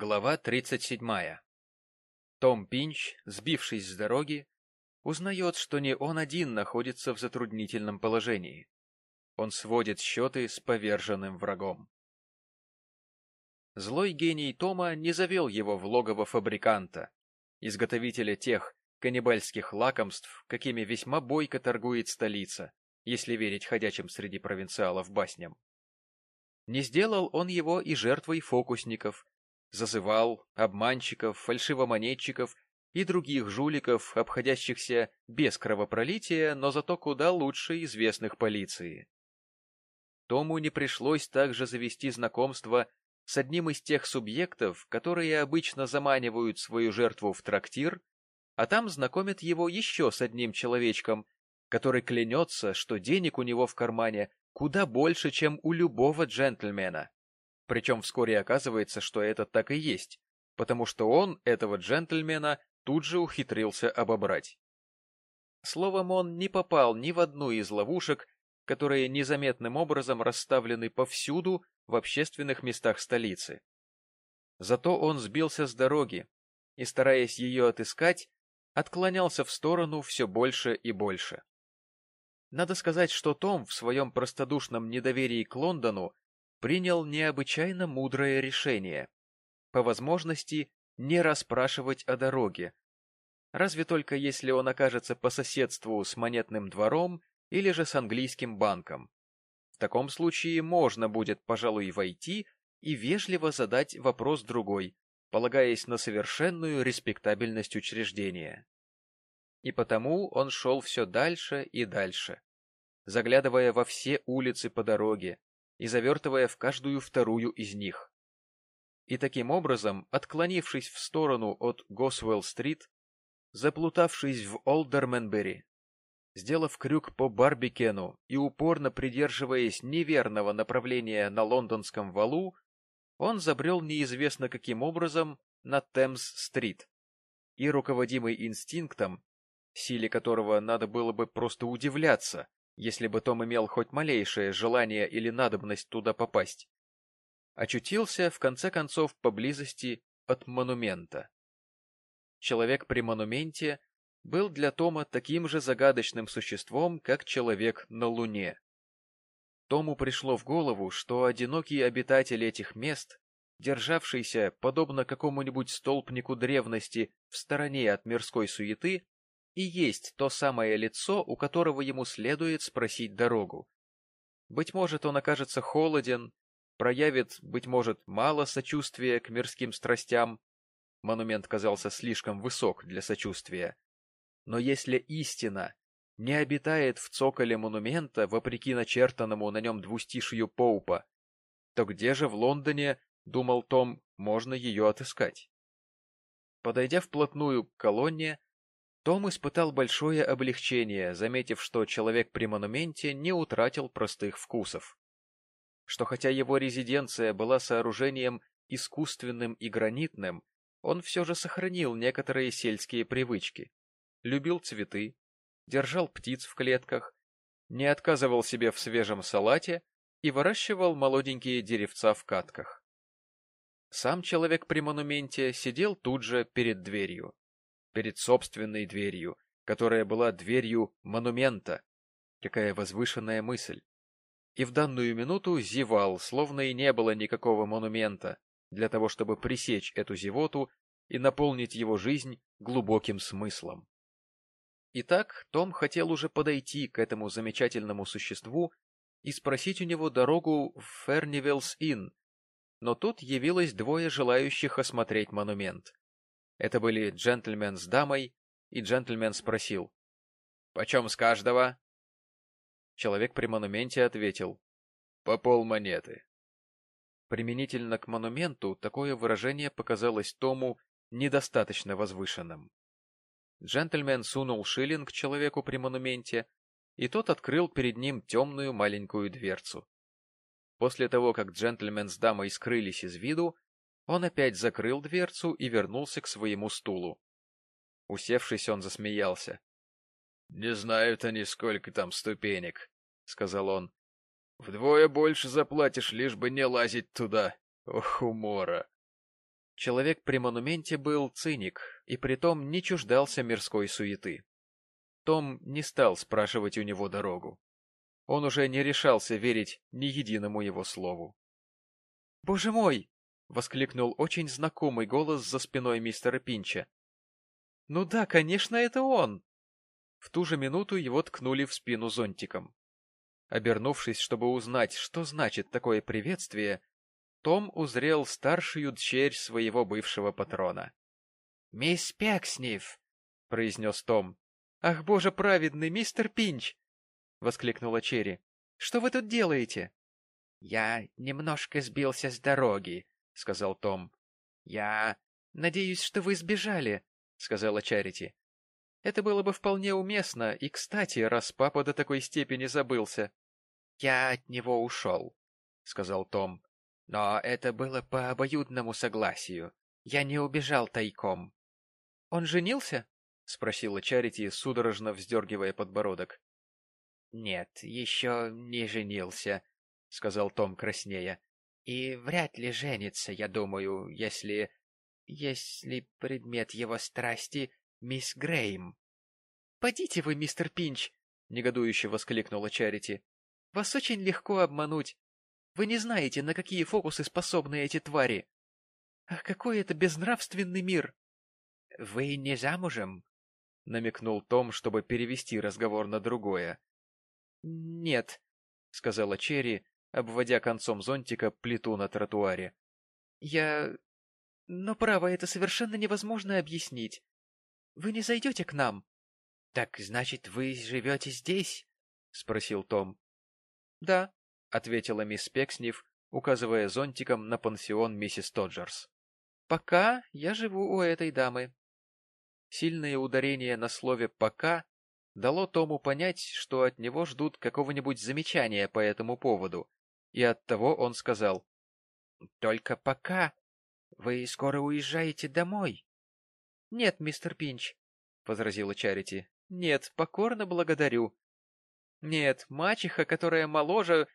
Глава 37. Том Пинч, сбившись с дороги, узнает, что не он один находится в затруднительном положении. Он сводит счеты с поверженным врагом. Злой гений Тома не завел его в логово фабриканта, изготовителя тех каннибальских лакомств, какими весьма бойко торгует столица, если верить ходячим среди провинциалов басням. Не сделал он его и жертвой фокусников, зазывал обманщиков, фальшивомонетчиков и других жуликов, обходящихся без кровопролития, но зато куда лучше известных полиции. Тому не пришлось также завести знакомство с одним из тех субъектов, которые обычно заманивают свою жертву в трактир, а там знакомят его еще с одним человечком, который клянется, что денег у него в кармане куда больше, чем у любого джентльмена. Причем вскоре оказывается, что это так и есть, потому что он этого джентльмена тут же ухитрился обобрать. Словом, он не попал ни в одну из ловушек, которые незаметным образом расставлены повсюду в общественных местах столицы. Зато он сбился с дороги и, стараясь ее отыскать, отклонялся в сторону все больше и больше. Надо сказать, что Том в своем простодушном недоверии к Лондону принял необычайно мудрое решение. По возможности не расспрашивать о дороге. Разве только если он окажется по соседству с монетным двором или же с английским банком. В таком случае можно будет, пожалуй, войти и вежливо задать вопрос другой, полагаясь на совершенную респектабельность учреждения. И потому он шел все дальше и дальше, заглядывая во все улицы по дороге, и завертывая в каждую вторую из них. И таким образом, отклонившись в сторону от Госвелл-стрит, заплутавшись в Олдерменбери, сделав крюк по Барбикену и упорно придерживаясь неверного направления на лондонском валу, он забрел неизвестно каким образом на Темс-стрит и, руководимый инстинктом, силе которого надо было бы просто удивляться, если бы Том имел хоть малейшее желание или надобность туда попасть. Очутился, в конце концов, поблизости от монумента. Человек при монументе был для Тома таким же загадочным существом, как человек на Луне. Тому пришло в голову, что одинокий обитатель этих мест, державшийся, подобно какому-нибудь столбнику древности, в стороне от мирской суеты, и есть то самое лицо, у которого ему следует спросить дорогу. Быть может, он окажется холоден, проявит, быть может, мало сочувствия к мирским страстям. Монумент казался слишком высок для сочувствия. Но если истина не обитает в цоколе монумента, вопреки начертанному на нем двустишию Поупа, то где же в Лондоне, думал Том, можно ее отыскать? Подойдя вплотную к колонне, том испытал большое облегчение, заметив, что человек при монументе не утратил простых вкусов. Что хотя его резиденция была сооружением искусственным и гранитным, он все же сохранил некоторые сельские привычки. Любил цветы, держал птиц в клетках, не отказывал себе в свежем салате и выращивал молоденькие деревца в катках. Сам человек при монументе сидел тут же перед дверью перед собственной дверью, которая была дверью монумента. Какая возвышенная мысль! И в данную минуту зевал, словно и не было никакого монумента, для того, чтобы пресечь эту зевоту и наполнить его жизнь глубоким смыслом. Итак, Том хотел уже подойти к этому замечательному существу и спросить у него дорогу в Фернивелс-Инн, но тут явилось двое желающих осмотреть монумент. Это были джентльмен с дамой, и джентльмен спросил. — Почем с каждого? Человек при монументе ответил. — По полмонеты. Применительно к монументу такое выражение показалось Тому недостаточно возвышенным. Джентльмен сунул шиллинг человеку при монументе, и тот открыл перед ним темную маленькую дверцу. После того, как джентльмен с дамой скрылись из виду, он опять закрыл дверцу и вернулся к своему стулу. Усевшись, он засмеялся. — Не знают они, сколько там ступенек, — сказал он. — Вдвое больше заплатишь, лишь бы не лазить туда. Ох, умора! Человек при монументе был циник и притом не чуждался мирской суеты. Том не стал спрашивать у него дорогу. Он уже не решался верить ни единому его слову. — Боже мой! — воскликнул очень знакомый голос за спиной мистера Пинча. — Ну да, конечно, это он! В ту же минуту его ткнули в спину зонтиком. Обернувшись, чтобы узнать, что значит такое приветствие, том узрел старшую дщерь своего бывшего патрона. — Мисс Пекснев! — произнес Том. — Ах, боже праведный, мистер Пинч! — воскликнула Черри. — Что вы тут делаете? — Я немножко сбился с дороги, — сказал Том. — Я... — Надеюсь, что вы сбежали, — сказала Чарити. Это было бы вполне уместно и кстати, раз папа до такой степени забылся. — Я от него ушел, — сказал Том. — Но это было по обоюдному согласию. Я не убежал тайком. — Он женился? — спросила Чарити, судорожно вздергивая подбородок. — Нет, еще не женился, — сказал Том краснея. — И вряд ли женится, я думаю, если... если предмет его страсти мисс Грейм. — Подите вы, мистер Пинч! — негодующе воскликнула Чарити. — Вас очень легко обмануть. Вы не знаете, на какие фокусы способны эти твари. Ах, какой это безнравственный мир! — Вы не замужем? — намекнул Том, чтобы перевести разговор на другое. — Нет, — сказала Черри, обводя концом зонтика плиту на тротуаре. — Я... Но, право, это совершенно невозможно объяснить. Вы не зайдете к нам? — Так, значит, вы живете здесь? — спросил Том. — Да, — ответила мисс Пекснев, указывая зонтиком на пансион миссис Тоджерс. — Пока я живу у этой дамы. Сильное ударение на слове «пока» дало Тому понять, что от него ждут какого-нибудь замечания по этому поводу, и оттого он сказал. — Только пока. Вы скоро уезжаете домой. — Нет, мистер Пинч, — возразила Чарити. — Нет, покорно благодарю. Нет, мачеха, которая моложе,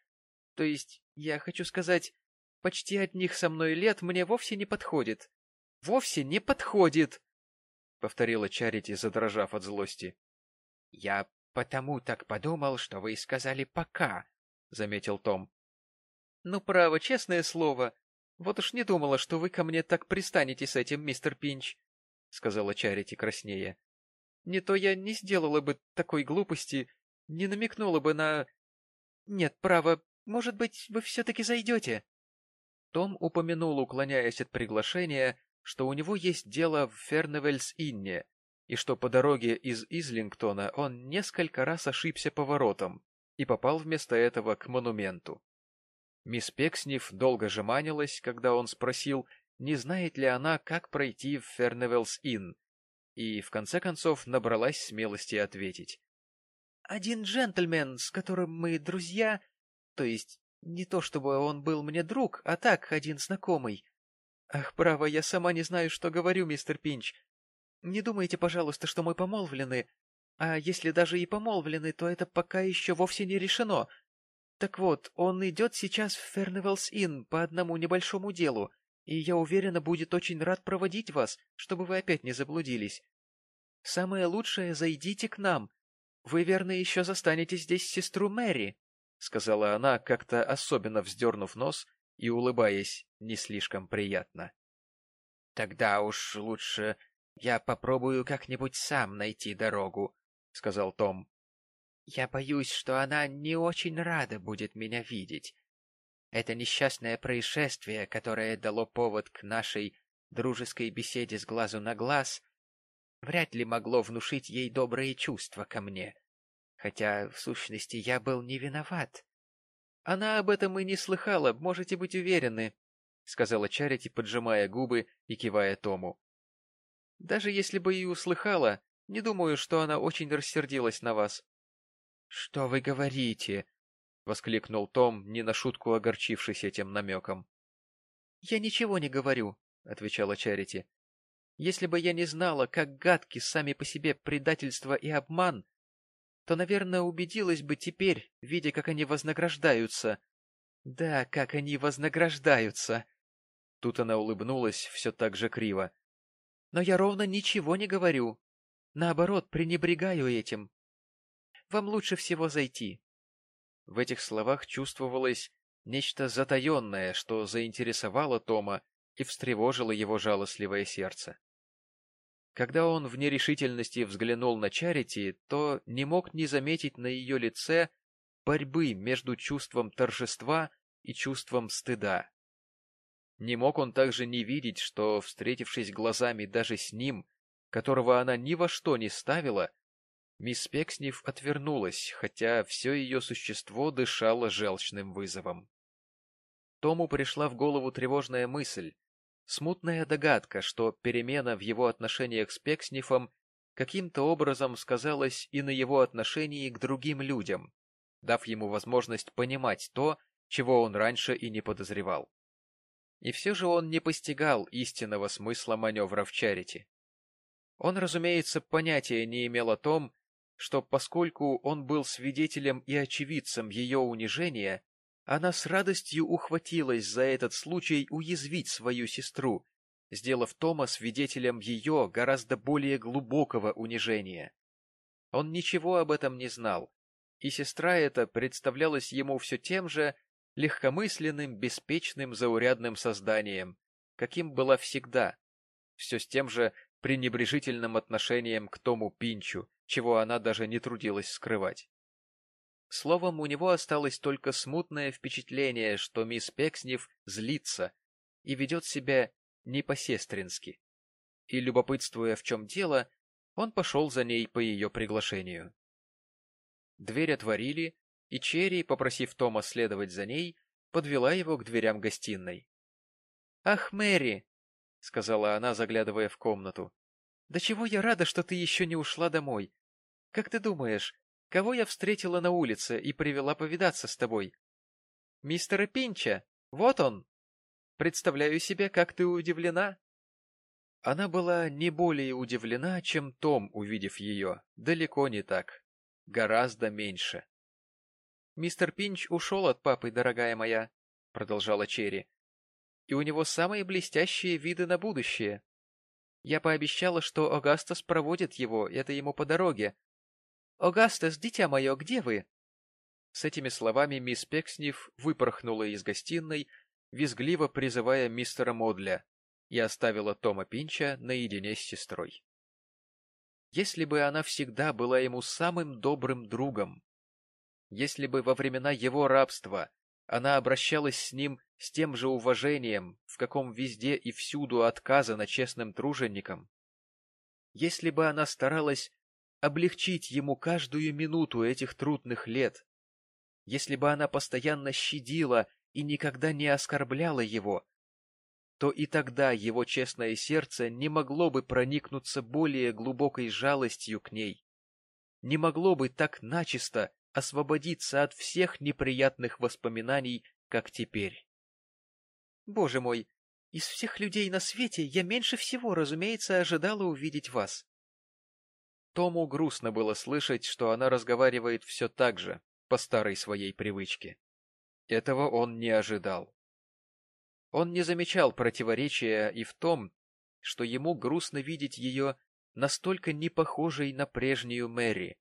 то есть, я хочу сказать, почти одних со мной лет, мне вовсе не подходит. Вовсе не подходит! — повторила Чарити, задрожав от злости. — Я потому так подумал, что вы сказали «пока», — заметил Том. — Ну, право, честное слово. Вот уж не думала, что вы ко мне так пристанете с этим, мистер Пинч. — сказала Чарити краснее. — Не то я не сделала бы такой глупости, не намекнула бы на... Нет, право, может быть, вы все-таки зайдете? Том упомянул, уклоняясь от приглашения, что у него есть дело в Ферневельс-Инне, и что по дороге из Излингтона он несколько раз ошибся поворотом и попал вместо этого к монументу. Мисс Пекснев долго жеманилась, когда он спросил, не знает ли она, как пройти в Ферневелс-Инн, и, в конце концов, набралась смелости ответить. — Один джентльмен, с которым мы друзья, то есть не то чтобы он был мне друг, а так, один знакомый. Ах, право, я сама не знаю, что говорю, мистер Пинч. Не думайте, пожалуйста, что мы помолвлены, а если даже и помолвлены, то это пока еще вовсе не решено. Так вот, он идет сейчас в Ферневелс-Инн по одному небольшому делу, и я уверена, будет очень рад проводить вас, чтобы вы опять не заблудились. Самое лучшее — зайдите к нам. Вы, верно, еще застанете здесь сестру Мэри, — сказала она, как-то особенно вздернув нос и улыбаясь не слишком приятно. — Тогда уж лучше я попробую как-нибудь сам найти дорогу, — сказал Том. — Я боюсь, что она не очень рада будет меня видеть. Это несчастное происшествие, которое дало повод к нашей дружеской беседе с глазу на глаз, вряд ли могло внушить ей добрые чувства ко мне, хотя, в сущности, я был не виноват. — Она об этом и не слыхала, можете быть уверены, — сказала Чарити, поджимая губы и кивая Тому. — Даже если бы и услыхала, не думаю, что она очень рассердилась на вас. — Что вы говорите? — воскликнул Том, не на шутку огорчившись этим намеком. — Я ничего не говорю, — отвечала Чарити. — Если бы я не знала, как гадки сами по себе предательство и обман, то, наверное, убедилась бы теперь, видя, как они вознаграждаются. Да, как они вознаграждаются! Тут она улыбнулась все так же криво. — Но я ровно ничего не говорю. Наоборот, пренебрегаю этим. Вам лучше всего зайти. В этих словах чувствовалось нечто затаенное, что заинтересовало Тома и встревожило его жалостливое сердце. Когда он в нерешительности взглянул на Чарити, то не мог не заметить на ее лице борьбы между чувством торжества и чувством стыда. Не мог он также не видеть, что, встретившись глазами даже с ним, которого она ни во что не ставила, мисс Пекснев отвернулась, хотя все ее существо дышало желчным вызовом. Тому пришла в голову тревожная мысль, смутная догадка, что перемена в его отношениях с Пекснифом каким-то образом сказалась и на его отношении к другим людям, дав ему возможность понимать то, чего он раньше и не подозревал. И все же он не постигал истинного смысла маневра в Чарити. Он, разумеется, понятия не имел о том, что поскольку он был свидетелем и очевидцем ее унижения, она с радостью ухватилась за этот случай уязвить свою сестру, сделав Тома свидетелем ее гораздо более глубокого унижения. Он ничего об этом не знал, и сестра эта представлялась ему все тем же легкомысленным, беспечным, заурядным созданием, каким была всегда, все с тем же пренебрежительным отношением к Тому Пинчу, чего она даже не трудилась скрывать. Словом, у него осталось только смутное впечатление, что мисс Пекснев злится и ведет себя не по-сестрински. И, любопытствуя, в чем дело, он пошел за ней по ее приглашению. Дверь отворили, и Черри, попросив Тома следовать за ней, подвела его к дверям гостиной. — Ах, Мэри! — сказала она, заглядывая в комнату. — Да чего я рада, что ты еще не ушла домой. Как ты думаешь, кого я встретила на улице и привела повидаться с тобой? — Мистера Пинча! Вот он! Представляю себе, как ты удивлена. Она была не более удивлена, чем Том, увидев ее. Далеко не так гораздо меньше. — Мистер Пинч ушел от папы, дорогая моя, — продолжала Черри, — и у него самые блестящие виды на будущее. Я пообещала, что Огастас проводит его, это ему по дороге. — Огастас, дитя мое, где вы? С этими словами мисс Пекснев выпорхнула из гостиной, визгливо призывая мистера Модля, и оставила Тома Пинча наедине с сестрой. Если бы она всегда была ему самым добрым другом, если бы во времена его рабства она обращалась с ним с тем же уважением, в каком везде и всюду отказано честным труженикам, если бы она старалась облегчить ему каждую минуту этих трудных лет, если бы она постоянно щадила и никогда не оскорбляла его, то и тогда его честное сердце не могло бы проникнуться более глубокой жалостью к ней, не могло бы так начисто освободиться от всех неприятных воспоминаний, как теперь. Боже мой, из всех людей на свете я меньше всего, разумеется, ожидала увидеть вас. Тому грустно было слышать, что она разговаривает все так же, по старой своей привычке. Этого он не ожидал. Он не замечал противоречия и в том, что ему грустно видеть ее настолько не похожей на прежнюю Мэри,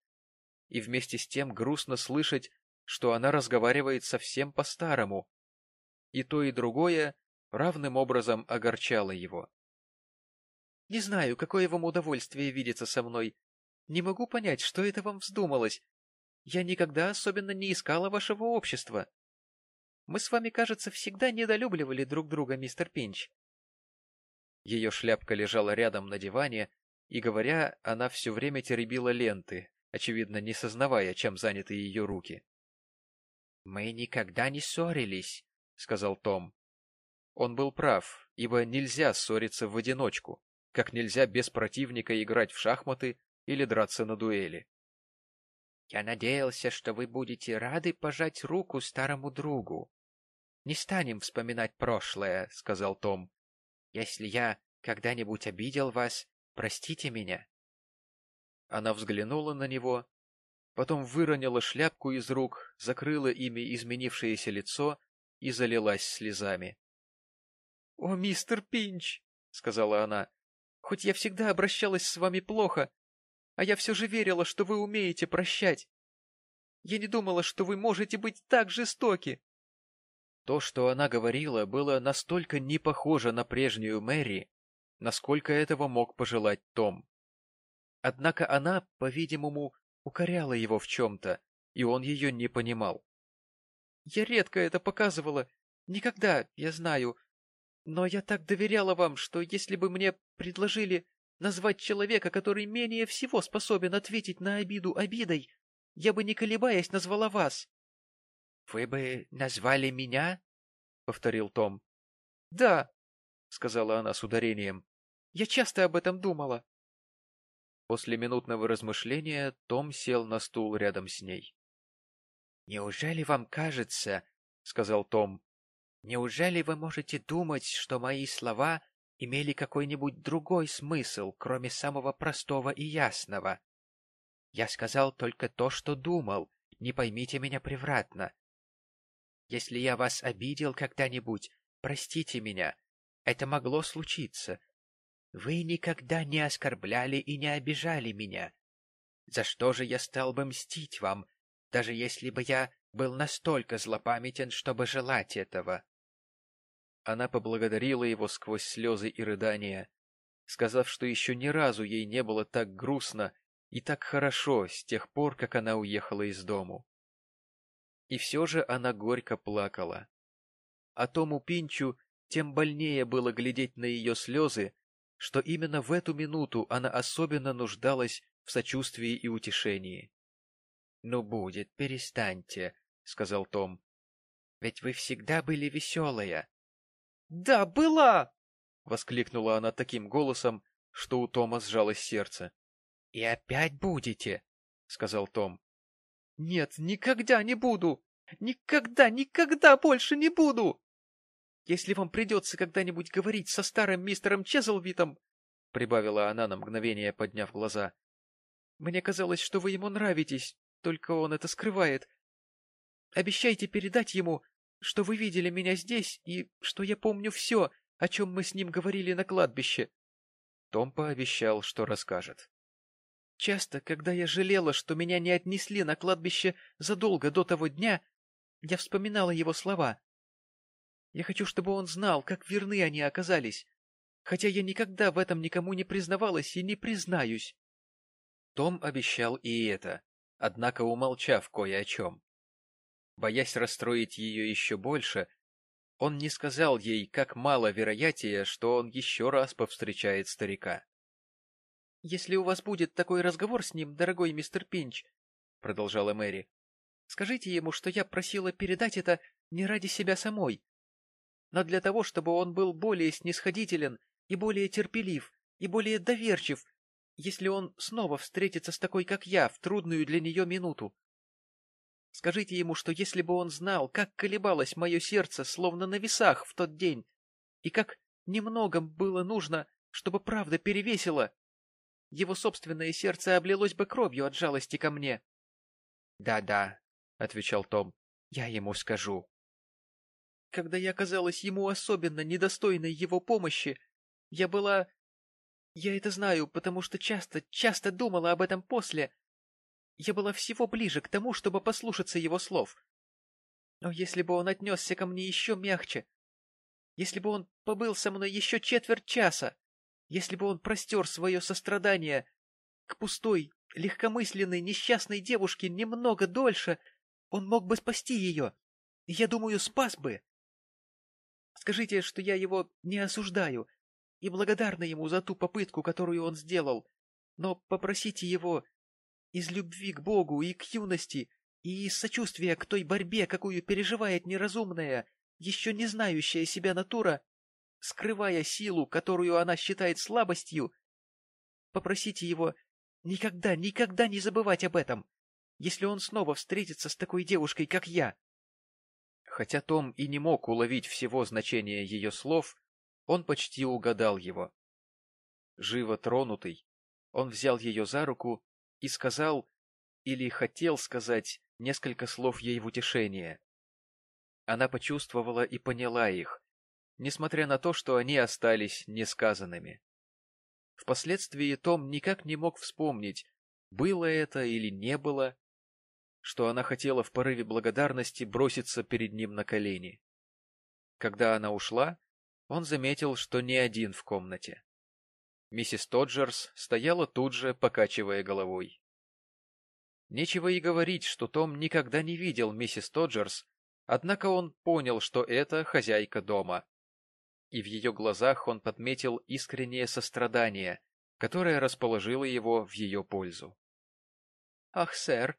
и вместе с тем грустно слышать, что она разговаривает совсем по-старому. И то, и другое равным образом огорчало его. — Не знаю, какое вам удовольствие видеться со мной. Не могу понять, что это вам вздумалось. Я никогда особенно не искала вашего общества. Мы с вами, кажется, всегда недолюбливали друг друга, мистер Пинч. Ее шляпка лежала рядом на диване, и, говоря, она все время теребила ленты, очевидно, не сознавая, чем заняты ее руки. — Мы никогда не ссорились, — сказал Том. Он был прав, ибо нельзя ссориться в одиночку, как нельзя без противника играть в шахматы или драться на дуэли. Я надеялся, что вы будете рады пожать руку старому другу. — Не станем вспоминать прошлое, — сказал Том. — Если я когда-нибудь обидел вас, простите меня. Она взглянула на него, потом выронила шляпку из рук, закрыла ими изменившееся лицо и залилась слезами. — «О, мистер Пинч!» — сказала она. «Хоть я всегда обращалась с вами плохо, а я все же верила, что вы умеете прощать. Я не думала, что вы можете быть так жестоки. То, что она говорила, было настолько не похоже на прежнюю Мэри, насколько этого мог пожелать Том. Однако она, по-видимому, укоряла его в чем-то, и он ее не понимал. — Я редко это показывала. Никогда, я знаю. Но я так доверяла вам, что если бы мне предложили назвать человека, который менее всего способен ответить на обиду обидой, я бы, не колебаясь, назвала вас. — Вы бы назвали меня? — повторил Том. — Да, — сказала она с ударением. — Я часто об этом думала. После минутного размышления Том сел на стул рядом с ней. — Неужели вам кажется, — сказал Том, — неужели вы можете думать, что мои слова имели какой-нибудь другой смысл, кроме самого простого и ясного? Я сказал только то, что думал, не поймите меня превратно. Если я вас обидел когда-нибудь, простите меня. Это могло случиться. Вы никогда не оскорбляли и не обижали меня. За что же я стал бы мстить вам, даже если бы я был настолько злопамятен, чтобы желать этого? Она поблагодарила его сквозь слезы и рыдания, сказав, что еще ни разу ей не было так грустно и так хорошо с тех пор, как она уехала из дому. И все же она горько плакала. А Тому Пинчу тем больнее было глядеть на ее слезы, что именно в эту минуту она особенно нуждалась в сочувствии и утешении. — Ну, будет, перестаньте, — сказал Том. — Ведь вы всегда были веселая. — Да, была! — воскликнула она таким голосом, что у Тома сжалось сердце. — И опять будете, — сказал Том. Нет, никогда не буду! Никогда, никогда больше не буду! Если вам придется когда-нибудь говорить со старым мистером Чезлвитом, — прибавила она на мгновение, подняв глаза, — мне казалось, что вы ему нравитесь, только он это скрывает. Обещайте передать ему, что вы видели меня здесь и что я помню все, о чем мы с ним говорили на кладбище. Том пообещал, что расскажет. Часто, когда я жалела, что меня не отнесли на кладбище задолго до того дня, я вспоминала его слова. Я хочу, чтобы он знал, как верны они оказались, хотя я никогда в этом никому не признавалась и не признаюсь. Том обещал и это, однако умолчав кое о чем. Боясь расстроить ее еще больше, он не сказал ей, как мало вероятия, что он еще раз повстречает старика. «Если у вас будет такой разговор с ним, дорогой мистер Пинч», — продолжала Мэри, — «скажите ему, что я просила передать это не ради себя самой, но для того, чтобы он был более снисходителен и более терпелив и более доверчив, если он снова встретится с такой, как я, в трудную для нее минуту. Скажите ему, что если бы он знал, как колебалось мое сердце, словно на весах в тот день, и как немного было нужно, чтобы правда перевесила, его собственное сердце облилось бы кровью от жалости ко мне. «Да — отвечал Том, — я ему скажу. Когда я казалась ему особенно недостойной его помощи, я была... Я это знаю, потому что часто, часто думала об этом после. Я была всего ближе к тому, чтобы послушаться его слов. Но если бы он отнесся ко мне еще мягче, если бы он побыл со мной еще четверть часа, если бы он простер свое сострадание к пустой, легкомысленной, несчастной девушке немного дольше, он мог бы спасти ее. Я думаю, спас бы. Скажите, что я его не осуждаю и благодарна ему за ту попытку, которую он сделал, но попросите его из любви к Богу и к юности и из сочувствия к той борьбе, какую переживает неразумная, еще не знающая себя натура, скрывая силу, которую она считает слабостью, попросите его никогда, никогда не забывать об этом, если он снова встретится с такой девушкой, как я. Хотя Том и не мог уловить всего значения ее слов, он почти угадал его. Живо тронутый, он взял ее за руку и сказал, или хотел сказать, несколько слов ей в утешение. Она почувствовала и поняла их, несмотря на то, что они остались несказанными. Впоследствии Том никак не мог вспомнить, было это или не было, что она хотела в порыве благодарности броситься перед ним на колени. Когда она ушла, он заметил, что не один в комнате. Миссис Тоджерс стояла тут же, покачивая головой. Нечего и говорить, что Том никогда не видел миссис Тоджерс, однако он понял, что это хозяйка дома. И в ее глазах он подметил искреннее сострадание, которое расположило его в ее пользу. — Ах, сэр,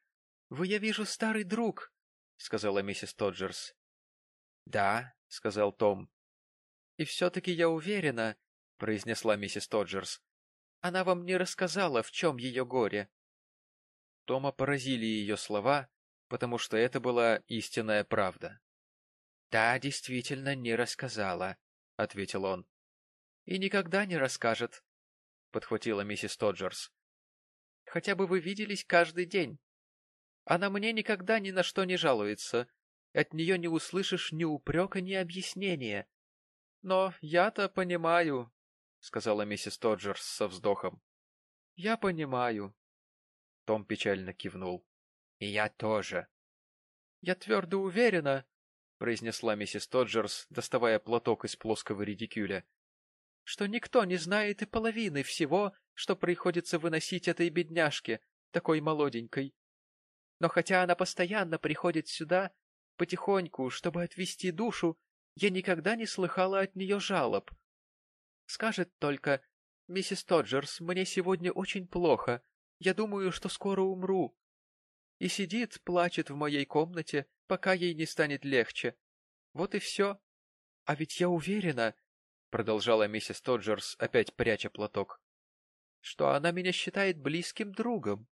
вы, я вижу, старый друг, — сказала миссис Тоджерс. — Да, — сказал Том. — И все-таки я уверена, — произнесла миссис Тоджерс, — она вам не рассказала, в чем ее горе. Тома поразили ее слова, потому что это была истинная правда. — Да, действительно, не рассказала, — ответил он. — И никогда не расскажет, — подхватила миссис Тоджерс. — Хотя бы вы виделись каждый день. Она мне никогда ни на что не жалуется. От нее не услышишь ни упрека, ни объяснения. Но я-то понимаю, — сказала миссис Тоджерс со вздохом. — Я понимаю. Том печально кивнул. — И я тоже. — Я твердо уверена, — произнесла миссис Тоджерс, доставая платок из плоского редикюля, — что никто не знает и половины всего, что приходится выносить этой бедняжке, такой молоденькой. Но хотя она постоянно приходит сюда, потихоньку, чтобы отвести душу, я никогда не слыхала от нее жалоб. Скажет только, «Миссис Тоджерс, мне сегодня очень плохо. Я думаю, что скоро умру. И сидит, плачет в моей комнате, пока ей не станет легче. Вот и все. А ведь я уверена, — продолжала миссис Тоджерс, опять пряча платок, — что она меня считает близким другом.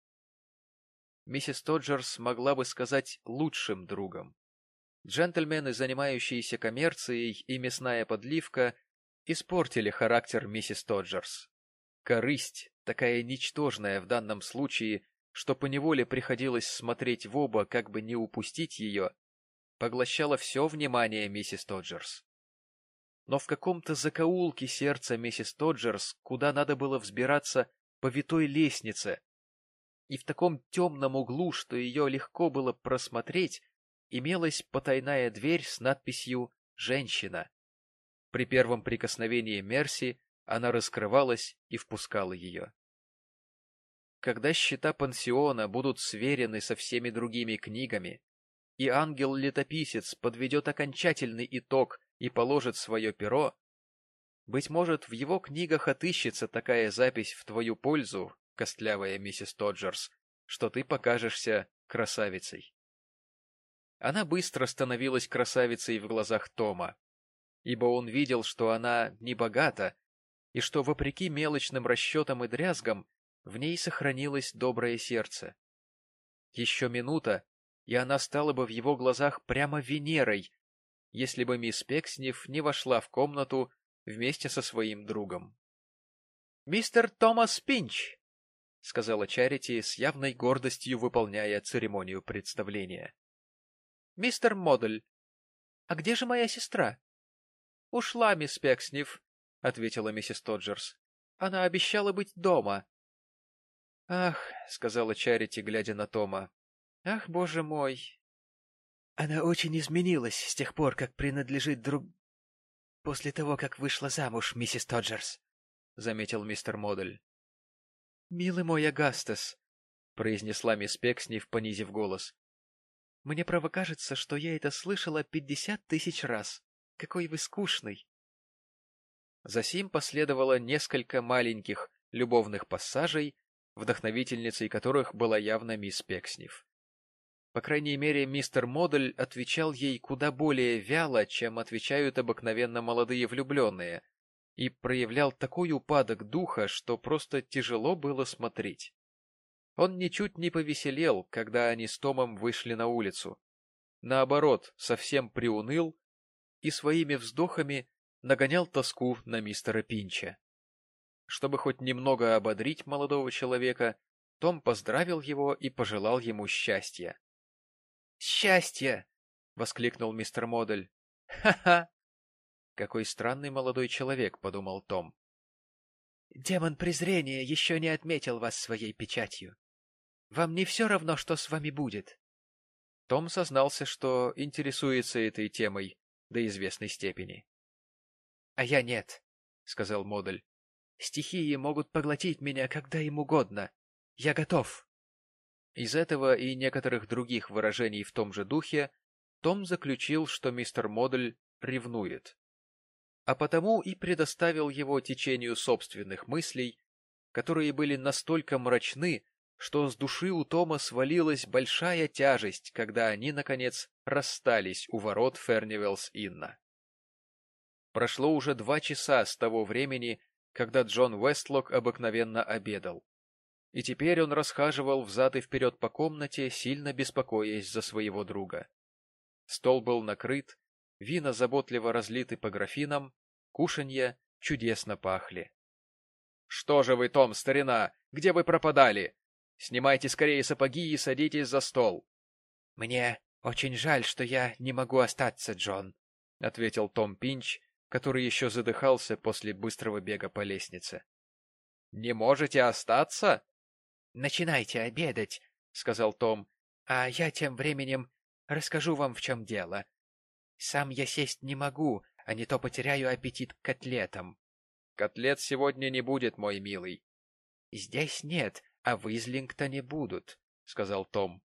Миссис Тоджерс могла бы сказать лучшим другом. Джентльмены, занимающиеся коммерцией и мясная подливка, испортили характер миссис Тоджерс. Корысть, такая ничтожная в данном случае, что поневоле приходилось смотреть в оба, как бы не упустить ее, поглощала все внимание миссис Тоджерс. Но в каком-то закоулке сердца миссис Тоджерс, куда надо было взбираться по витой лестнице, и в таком темном углу, что ее легко было просмотреть, имелась потайная дверь с надписью «Женщина». При первом прикосновении Мерси она раскрывалась и впускала ее. Когда счета пансиона будут сверены со всеми другими книгами, и ангел-летописец подведет окончательный итог и положит свое перо, быть может, в его книгах отыщется такая запись в твою пользу, костлявая миссис Тоджерс, что ты покажешься красавицей. Она быстро становилась красавицей в глазах Тома, ибо он видел, что она не богата и что, вопреки мелочным расчетам и дрязгам, в ней сохранилось доброе сердце. Еще минута, и она стала бы в его глазах прямо Венерой, если бы мисс Пекснев не вошла в комнату вместе со своим другом. — Мистер Томас Пинч! — сказала Чарити с явной гордостью, выполняя церемонию представления. — Мистер Модель, а где же моя сестра? — Ушла, мисс Пекснев, — ответила миссис Тоджерс. — Она обещала быть дома. — Ах, — сказала Чарити, глядя на Тома. — Ах, боже мой! — Она очень изменилась с тех пор, как принадлежит друг... После того, как вышла замуж, миссис Тоджерс, — заметил мистер Модель. — Милый мой Агастас, — произнесла мисс Пекснев, понизив голос. — Мне право кажется, что я это слышала пятьдесят тысяч раз. Какой вы скучный! Засим последовало несколько маленьких любовных пассажей, вдохновительницей которых была явно мисс Пекснев. По крайней мере, мистер Модель отвечал ей куда более вяло, чем отвечают обыкновенно молодые влюбленные, и проявлял такой упадок духа, что просто тяжело было смотреть. Он ничуть не повеселел, когда они с Томом вышли на улицу. Наоборот, совсем приуныл и своими вздохами нагонял тоску на мистера Пинча. Чтобы хоть немного ободрить молодого человека, Том поздравил его и пожелал ему счастья. «Счастья!» — воскликнул мистер Модель. «Ха-ха! Какой странный молодой человек, подумал Том. Демон презрения еще не отметил вас своей печатью. Вам не все равно, что с вами будет. Том сознался, что интересуется этой темой до известной степени. — А я нет, — сказал Модуль. — Стихии могут поглотить меня, когда им угодно. Я готов. Из этого и некоторых других выражений в том же духе Том заключил, что мистер Модуль ревнует. А потому и предоставил его течению собственных мыслей, которые были настолько мрачны, что с души у Тома свалилась большая тяжесть, когда они, наконец, расстались у ворот Фернивелс-Инна. Прошло уже два часа с того времени, когда Джон Вестлок обыкновенно обедал. И теперь он расхаживал взад и вперед по комнате, сильно беспокоясь за своего друга. Стол был накрыт, вина заботливо разлиты по графинам, кушанья чудесно пахли. — Что же вы, Том, старина, где вы пропадали? Снимайте скорее сапоги и садитесь за стол. — Мне очень жаль, что я не могу остаться, Джон, — ответил Том Пинч, который еще задыхался после быстрого бега по лестнице. — Не можете остаться? — Начинайте обедать, — сказал Том, — а я тем временем расскажу вам, в чем дело. Сам я сесть не могу, а не то потеряю аппетит к котлетам. — Котлет сегодня не будет, мой милый. — Здесь нет, а в Излингтоне будут, — сказал Том.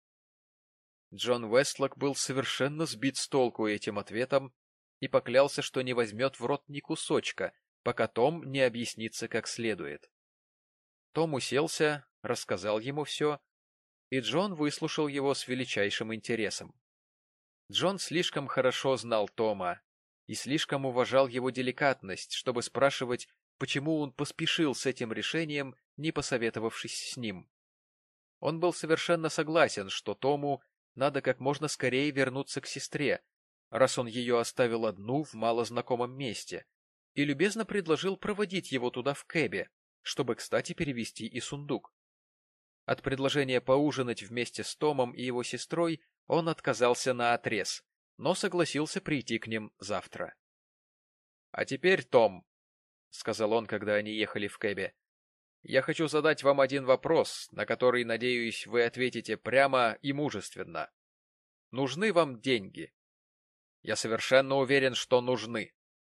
Джон Вестлок был совершенно сбит с толку этим ответом и поклялся, что не возьмет в рот ни кусочка, пока Том не объяснится как следует. Том уселся, рассказал ему все, и Джон выслушал его с величайшим интересом. Джон слишком хорошо знал Тома и слишком уважал его деликатность, чтобы спрашивать, почему он поспешил с этим решением не посоветовавшись с ним. Он был совершенно согласен, что Тому надо как можно скорее вернуться к сестре, раз он ее оставил одну в малознакомом месте, и любезно предложил проводить его туда в кэбе, чтобы, кстати, перевести и сундук. От предложения поужинать вместе с Томом и его сестрой он отказался на отрез, но согласился прийти к ним завтра. — А теперь, Том, — сказал он, когда они ехали в кэбе, я хочу задать вам один вопрос, на который, надеюсь, вы ответите прямо и мужественно. Нужны вам деньги? Я совершенно уверен, что нужны.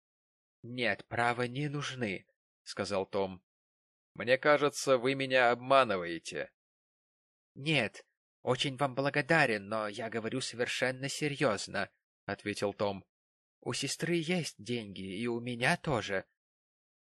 — Нет, право, не нужны, — сказал Том. — Мне кажется, вы меня обманываете. — Нет, очень вам благодарен, но я говорю совершенно серьезно, — ответил Том. — У сестры есть деньги, и у меня тоже.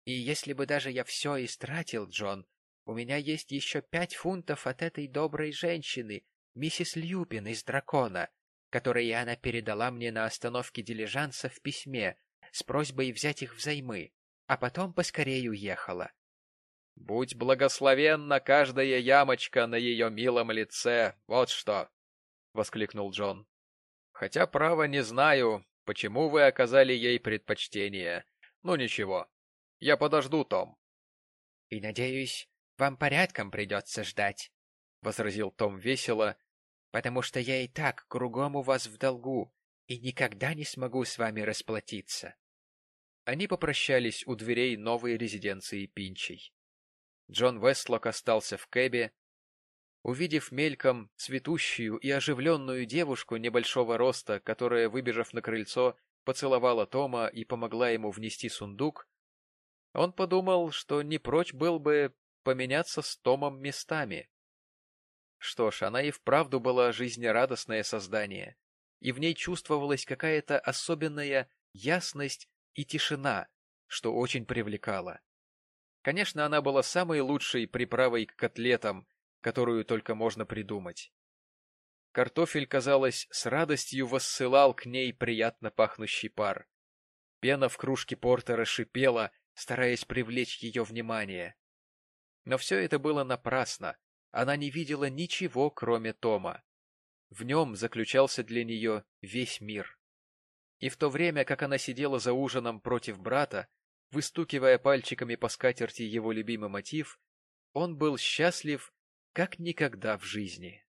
И если бы даже я все истратил, Джон, у меня есть еще пять фунтов от этой доброй женщины, миссис Льюпин из «Дракона», которые она передала мне на остановке дилижанса в письме с просьбой взять их взаймы, а потом поскорее уехала. — Будь благословенна каждая ямочка на ее милом лице, вот что! — воскликнул Джон. — Хотя, право, не знаю, почему вы оказали ей предпочтение. Ну, ничего, я подожду, Том. — И, надеюсь, вам порядком придется ждать, — возразил Том весело, — потому что я и так кругом у вас в долгу и никогда не смогу с вами расплатиться. Они попрощались у дверей новой резиденции Пинчей. Джон Вестлок остался в кэбе. Увидев мельком цветущую и оживленную девушку небольшого роста, которая, выбежав на крыльцо, поцеловала Тома и помогла ему внести сундук, он подумал, что не прочь был бы поменяться с Томом местами. Что ж, она и вправду была жизнерадостное создание, и в ней чувствовалась какая-то особенная ясность и тишина, что очень привлекало. Конечно, она была самой лучшей приправой к котлетам, которую только можно придумать. Картофель, казалось, с радостью воссылал к ней приятно пахнущий пар. Пена в кружке портера шипела, стараясь привлечь ее внимание. Но все это было напрасно, она не видела ничего, кроме Тома. В нем заключался для нее весь мир. И в то время, как она сидела за ужином против брата, выстукивая пальчиками по скатерти его любимый мотив, он был счастлив, как никогда в жизни.